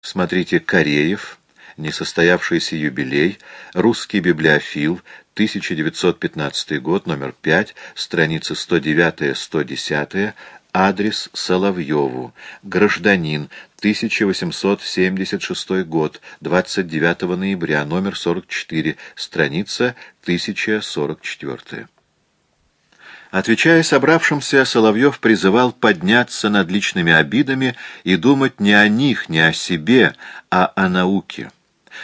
Смотрите «Кореев», «Несостоявшийся юбилей», «Русский библиофил», 1915 год, номер 5, страницы 109-110, адрес Соловьеву, гражданин, 1876 год, 29 ноября, номер 44, страница 1044. Отвечая собравшимся, Соловьев призывал подняться над личными обидами и думать не о них, не о себе, а о науке.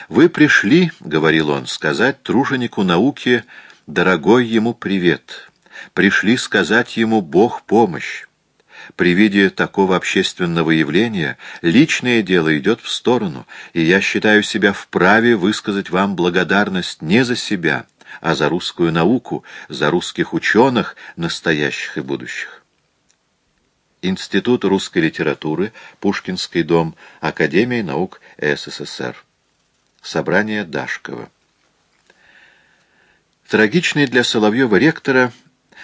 «Вы пришли, — говорил он, — сказать труженику науки дорогой ему привет. Пришли сказать ему Бог помощь. При виде такого общественного явления личное дело идет в сторону, и я считаю себя вправе высказать вам благодарность не за себя, а за русскую науку, за русских ученых, настоящих и будущих. Институт русской литературы, Пушкинский дом, Академия наук СССР. Собрание Дашкова. Трагичный для Соловьева ректора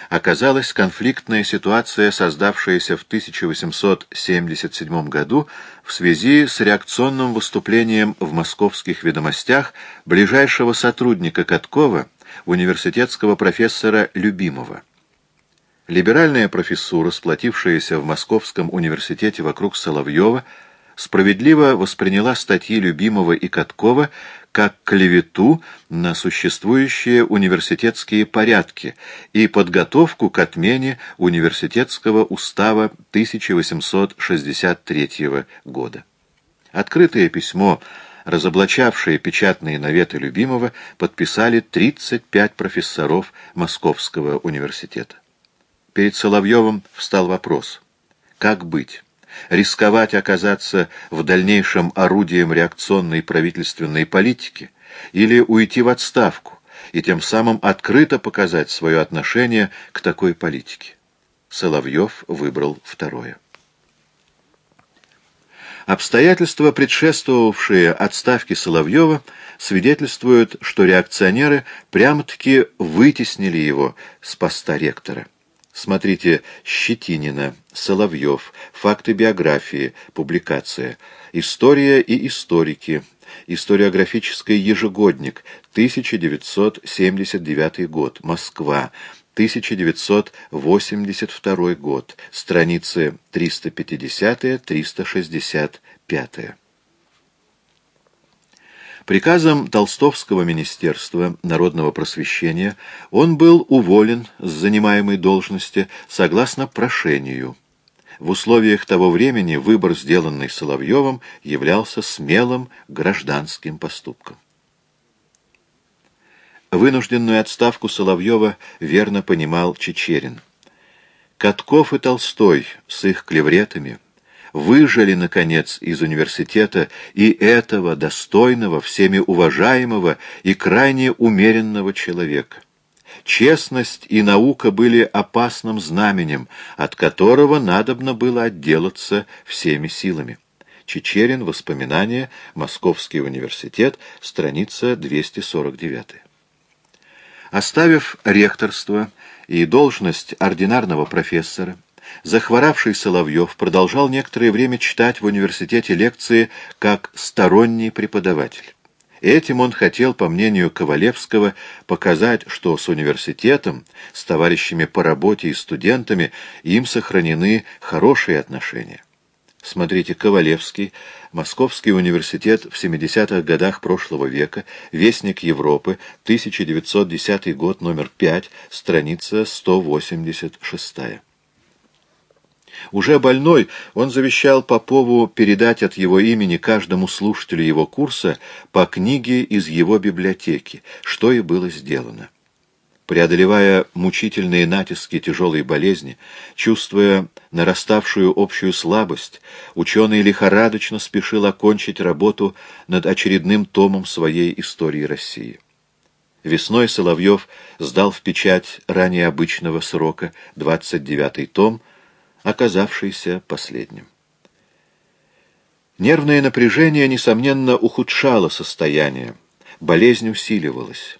оказалась конфликтная ситуация, создавшаяся в 1877 году в связи с реакционным выступлением в московских ведомостях ближайшего сотрудника Каткова, университетского профессора Любимова. Либеральная профессура, сплотившаяся в Московском университете вокруг Соловьева, справедливо восприняла статьи Любимова и Каткова как клевету на существующие университетские порядки и подготовку к отмене университетского устава 1863 года. Открытое письмо разоблачавшие печатные наветы Любимого, подписали 35 профессоров Московского университета. Перед Соловьевым встал вопрос, как быть? Рисковать оказаться в дальнейшем орудием реакционной правительственной политики или уйти в отставку и тем самым открыто показать свое отношение к такой политике? Соловьев выбрал второе. Обстоятельства, предшествовавшие отставке Соловьева, свидетельствуют, что реакционеры прямо-таки вытеснили его с поста ректора. Смотрите Щетинина, Соловьев, факты биографии, публикация, история и историки, историографический ежегодник, 1979 год, Москва, 1982 год, страницы 350-365. Приказом Толстовского министерства народного просвещения он был уволен с занимаемой должности согласно прошению. В условиях того времени выбор, сделанный Соловьевым, являлся смелым гражданским поступком. Вынужденную отставку Соловьева верно понимал Чечерин. Катков и Толстой с их клевретами выжили, наконец, из университета и этого достойного, всеми уважаемого и крайне умеренного человека. Честность и наука были опасным знаменем, от которого надобно было отделаться всеми силами. Чечерин. Воспоминания. Московский университет. Страница 249. Оставив ректорство и должность ординарного профессора, захворавший Соловьев продолжал некоторое время читать в университете лекции как сторонний преподаватель. Этим он хотел, по мнению Ковалевского, показать, что с университетом, с товарищами по работе и студентами им сохранены хорошие отношения. Смотрите Ковалевский, Московский университет в 70-х годах прошлого века, Вестник Европы, 1910 год, номер 5, страница 186. Уже больной, он завещал Попову передать от его имени каждому слушателю его курса по книге из его библиотеки, что и было сделано. Преодолевая мучительные натиски тяжелой болезни, чувствуя нараставшую общую слабость, ученый лихорадочно спешил окончить работу над очередным томом своей истории России. Весной Соловьев сдал в печать ранее обычного срока 29-й том, оказавшийся последним. Нервное напряжение, несомненно, ухудшало состояние, болезнь усиливалась.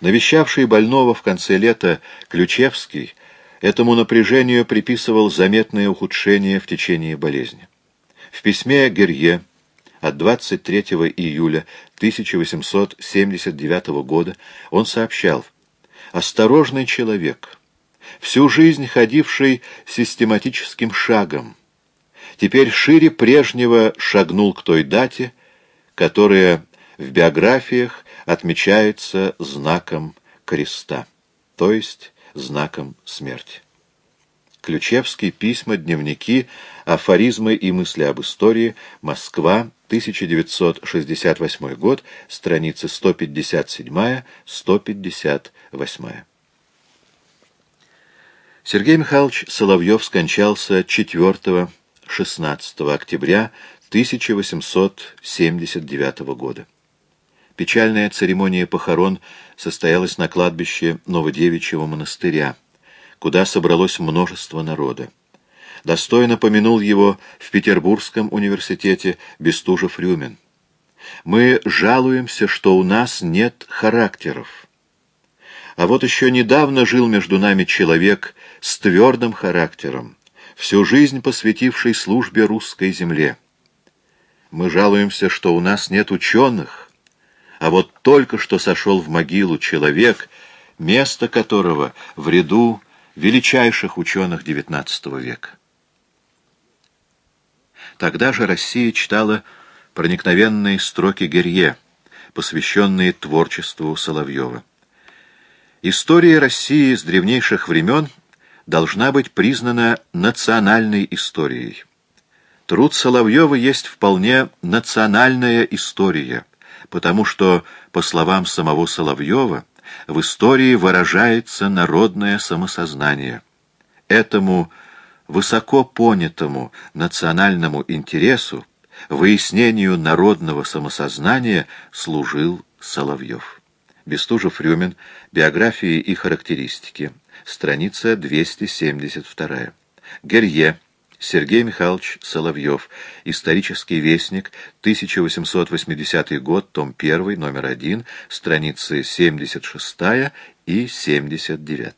Навещавший больного в конце лета Ключевский этому напряжению приписывал заметное ухудшение в течение болезни. В письме Герье от 23 июля 1879 года он сообщал «Осторожный человек, всю жизнь ходивший систематическим шагом, теперь шире прежнего шагнул к той дате, которая в биографиях отмечается знаком креста, то есть знаком смерти. Ключевский, письма, дневники, афоризмы и мысли об истории, Москва, 1968 год, страницы 157-158. Сергей Михайлович Соловьев скончался 4-16 октября 1879 года. Печальная церемония похорон состоялась на кладбище Новодевичьего монастыря, куда собралось множество народа. Достойно помянул его в Петербургском университете Бестужев-Рюмин. Мы жалуемся, что у нас нет характеров. А вот еще недавно жил между нами человек с твердым характером, всю жизнь посвятивший службе русской земле. Мы жалуемся, что у нас нет ученых, а вот только что сошел в могилу человек, место которого в ряду величайших ученых XIX века. Тогда же Россия читала проникновенные строки Герье, посвященные творчеству Соловьева. История России с древнейших времен должна быть признана национальной историей. Труд Соловьева есть вполне национальная история, потому что, по словам самого Соловьева, в истории выражается народное самосознание. Этому высоко понятому национальному интересу, выяснению народного самосознания служил Соловьев. Бестужев-Рюмин. Биографии и характеристики. Страница 272. Герье. Сергей Михайлович Соловьев. Исторический вестник. 1880 год. Том 1. Номер 1. Страницы 76 и 79.